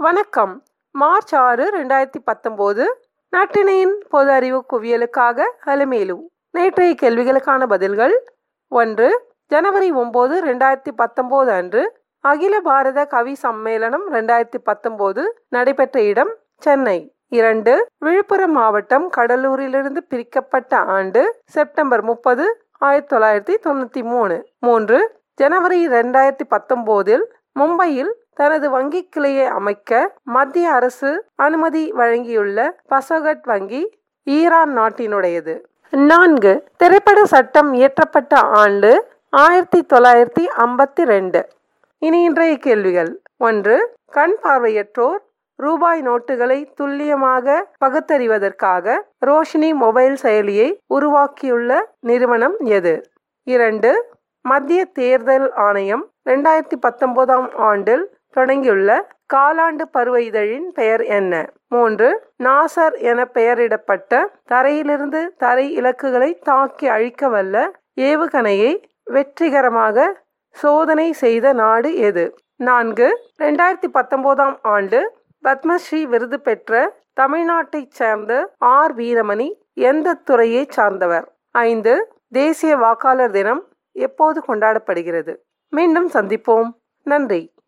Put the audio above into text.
வணக்கம். மார்ச் ஆறு ரெண்டாயிரத்தி பத்தொம்போது நட்டினையின் பொது அறிவு குவியலுக்காக அலமேலு. நேற்றைய கேள்விகளுக்கான பதில்கள் ஒன்று ஜனவரி ஒம்பது ரெண்டாயிரத்தி பத்தொம்போது அன்று அகில பாரத கவி சம்மேளனம் ரெண்டாயிரத்தி பத்தொம்போது நடைபெற்ற இடம் சென்னை. இரண்டு விழுப்புரம் மாவட்டம் கடலூரிலிருந்து பிரிக்கப்பட்ட ஆண்டு செப்டம்பர் முப்பது ஆயிரத்தி தொள்ளாயிரத்தி தொண்ணூற்றி மூணு. மூன்று ஜனவரி ரெண்டாயிரத்தி பத்தொம்போதில் மும்பையில் தனது வங்கி கிளையை அமைக்க மத்திய அரசு அனுமதி வழங்கியுள்ள பசோகட் வங்கி ஈரான் நாட்டினுடையது. நான்கு திரைப்பட சட்டம் இயற்றப்பட்ட ஆண்டு ஆயிரத்தி தொள்ளாயிரத்தி ஐம்பத்தி ரெண்டு இனி இன்றைய கேள்விகள். ஒன்று கண் பார்வையற்றோர் ரூபாய் நோட்டுகளை துல்லியமாக பகுத்தறிவதற்காக ரோஷினி மொபைல் செயலியை உருவாக்கியுள்ள நிறுவனம் எது? இரண்டு மத்திய தேர்தல் ஆணையம் ரெண்டாயிரத்தி பத்தொன்பதாம் ஆண்டில் தொடங்கியுள்ள காலாண்டு பருவ இதழின் பெயர் என்ன? மூன்று நாசர் என பெயரிடப்பட்ட தரையிலிருந்து தரை இலக்குகளை தாக்கி அழிக்க வல்ல ஏவுகணையை வெற்றிகரமாக சோதனை செய்த நாடு எது? நான்கு ரெண்டாயிரத்தி பத்தொன்பதாம் ஆண்டு பத்மஸ்ரீ விருது பெற்ற தமிழ்நாட்டைச் சேர்ந்த ஆர் வீரமணி எந்த துறையை சார்ந்தவர்? ஐந்து தேசிய வாக்காளர் தினம் எப்போது கொண்டாடப்படுகிறது? மீண்டும் சந்திப்போம். நன்றி.